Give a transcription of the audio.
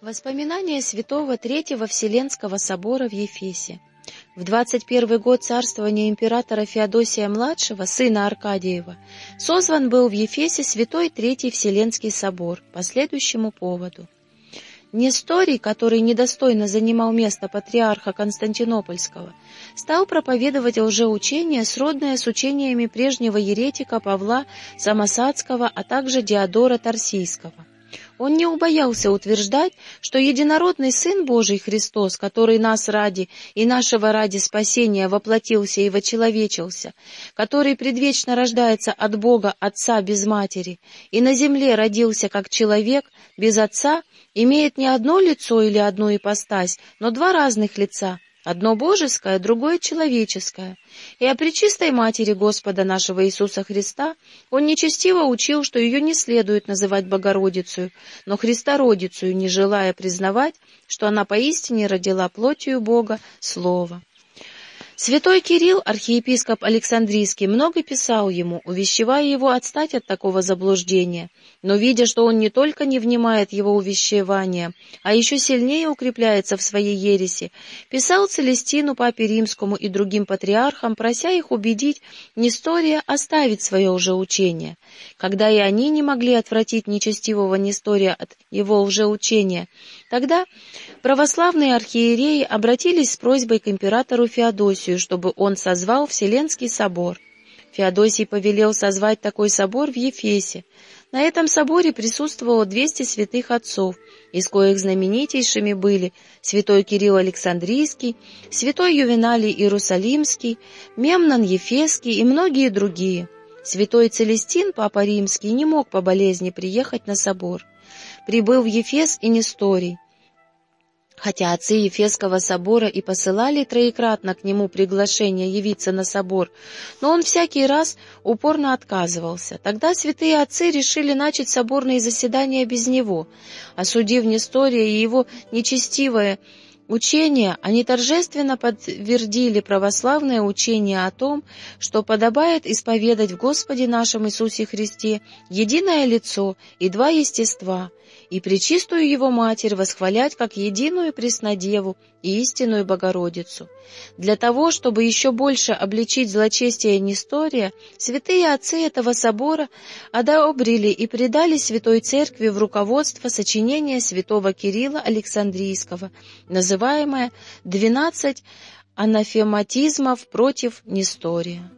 Воспоминания святого Третьего Вселенского собора в Ефесе. В 21 год царствования императора Феодосия-младшего, сына Аркадиева, созван был в Ефесе Святой Третий Вселенский собор по следующему поводу. Несторий, который недостойно занимал место патриарха Константинопольского, стал проповедовать лжеучение, сродное с учениями прежнего еретика Павла Самосадского, а также Диодора Тарсийского. Он не убоялся утверждать, что единородный Сын Божий Христос, который нас ради и нашего ради спасения воплотился и вочеловечился, который предвечно рождается от Бога Отца без матери и на земле родился как человек без Отца, имеет не одно лицо или одну ипостась, но два разных лица — Одно божеское, другое человеческое. И о Пречистой Матери Господа нашего Иисуса Христа он нечестиво учил, что ее не следует называть Богородицей, но Христородицей, не желая признавать, что она поистине родила плотью Бога Слово. Святой Кирилл, архиепископ Александрийский, много писал ему, увещевая его отстать от такого заблуждения, но, видя, что он не только не внимает его увещевания, а еще сильнее укрепляется в своей ереси, писал Целестину, Папе Римскому и другим патриархам, прося их убедить Нестория оставить свое лжеучение. Когда и они не могли отвратить нечестивого Нестория от его лжеучения, тогда православные архиереи обратились с просьбой к императору Феодосию, Феодосию, чтобы он созвал Вселенский собор. Феодосий повелел созвать такой собор в Ефесе. На этом соборе присутствовало 200 святых отцов, из коих знаменитейшими были святой Кирилл Александрийский, святой Ювеналий Иерусалимский, Мемнон Ефесский и многие другие. Святой Целестин, папа римский, не мог по болезни приехать на собор. Прибыл в Ефес и Несторий. Хотя отцы Ефесского собора и посылали троекратно к нему приглашение явиться на собор, но он всякий раз упорно отказывался. Тогда святые отцы решили начать соборные заседания без него, осудив Нестория и его нечестивое учение, они торжественно подтвердили православное учение о том, что подобает исповедать в Господе нашем Иисусе Христе единое лицо и два естества, и Пречистую Его Матерь восхвалять как единую Преснодеву истинную Богородицу. Для того, чтобы еще больше обличить злочестие Нестория, святые отцы этого собора одобрили и предали Святой Церкви в руководство сочинение святого Кирилла Александрийского, называемое «Двенадцать анафематизмов против Нестория».